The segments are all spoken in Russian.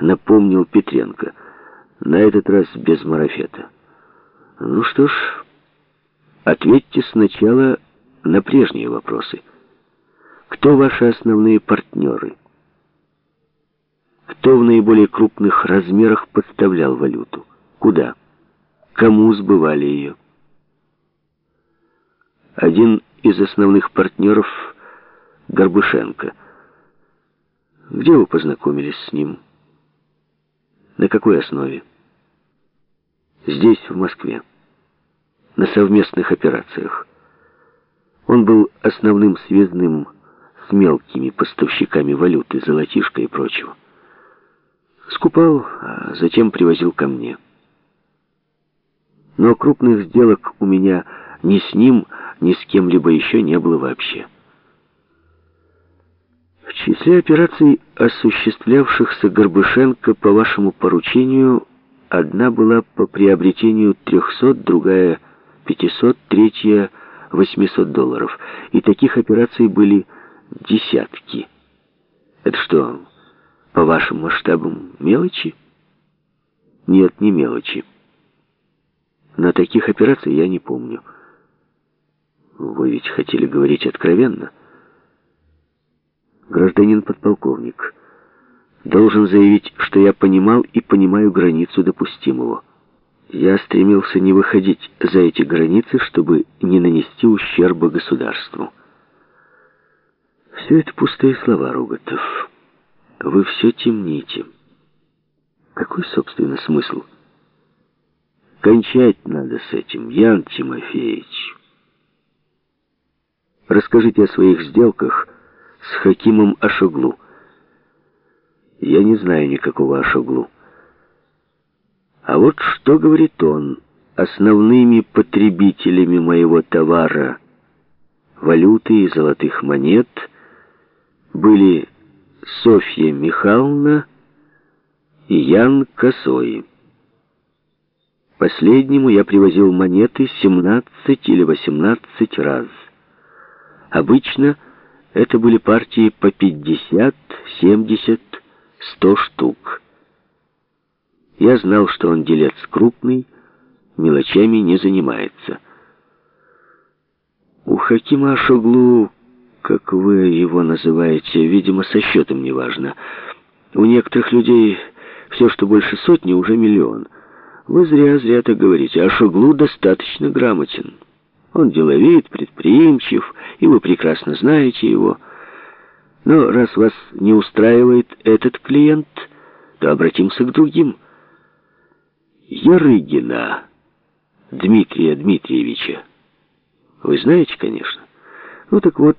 напомнил Петренко. На этот раз без марафета. Ну что ж, ответьте сначала на прежние вопросы. Кто ваши основные партнеры? Кто в наиболее крупных размерах подставлял валюту? Куда? Кому сбывали ее? Один из основных партнеров — Горбышенко. Где вы познакомились с ним? На какой основе? Здесь, в Москве. На совместных операциях. Он был основным связным с мелкими поставщиками валюты, золотишка и прочего. Скупал, а затем привозил ко мне. Но крупных сделок у меня ни с ним, ни с кем-либо еще не было вообще. Числе операций, осуществлявшихся Горбышенко по вашему поручению, одна была по приобретению 300, другая 500, третья 800 долларов. И таких операций были десятки. Это что, по вашим масштабам мелочи? Нет, не мелочи. На таких операций я не помню. Вы ведь хотели говорить откровенно. Гражданин подполковник, должен заявить, что я понимал и понимаю границу допустимого. Я стремился не выходить за эти границы, чтобы не нанести ущерба государству. Все это пустые слова, Роготов. Вы все темните. Какой, собственно, смысл? Кончать надо с этим, Ян Тимофеевич. Расскажите о своих сделках с Хакимом Ашоглу. Я не знаю никакого Ашоглу. А вот что говорит он, основными потребителями моего товара, валюты и золотых монет, были Софья Михайловна и Ян Косой. Последнему я привозил монеты 17 или 18 раз. Обычно это были партии по 50, 70, 100 штук. Я знал, что он делец крупный, мелочами не занимается. У Хакима Ашоглу, как вы его называете, видимо, со счетом неважно. У некоторых людей все, что больше сотни, уже миллион. Вы зря, зря так говорите. Ашоглу достаточно грамотен. Он деловит, предприимчив, и вы прекрасно знаете его. Но раз вас не устраивает этот клиент, то обратимся к другим. Ярыгина Дмитрия Дмитриевича. Вы знаете, конечно. Ну так вот,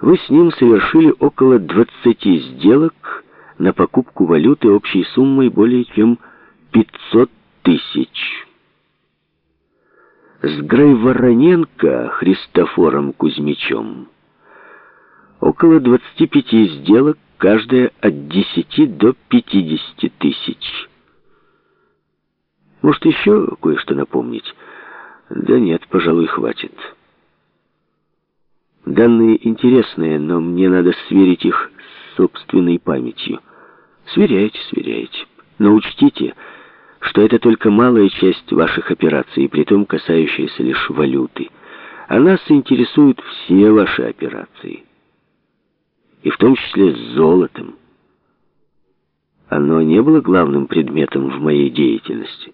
вы с ним совершили около 20 сделок на покупку валюты общей суммой более чем 500 тысяч с Грайвороненко Христофором Кузьмичем около 25 сделок, каждая от 10 до 50 тысяч. Может, еще кое-что напомнить? Да нет, пожалуй, хватит. Данные интересные, но мне надо сверить их с собственной памятью. Сверяйте, сверяйте. Но учтите, что это только малая часть ваших операций, притом касающаяся лишь валюты. А нас интересуют все ваши операции. И в том числе с золотом. Оно не было главным предметом в моей деятельности.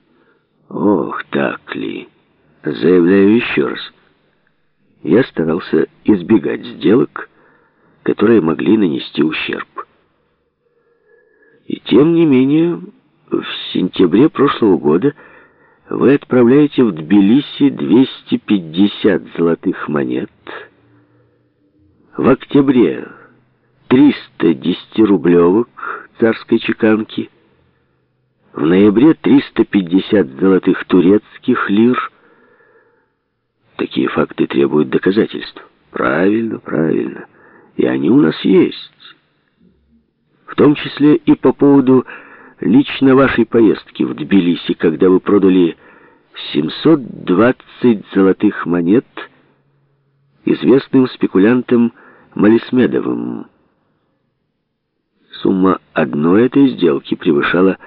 Ох, так ли. Заявляю еще раз. Я старался избегать сделок, которые могли нанести ущерб. И тем не менее сентябре прошлого года вы отправляете в Тбилиси 250 золотых монет. В октябре 300 десятирублевок царской чеканки. В ноябре 350 золотых турецких лир. Такие факты требуют доказательств. Правильно, правильно. И они у нас есть. В том числе и по поводу лично вашей поездки в Тбилиси, когда вы продали 720 золотых монет известным спекулянтам Малисмедовым. Сумма одной этой сделки превышала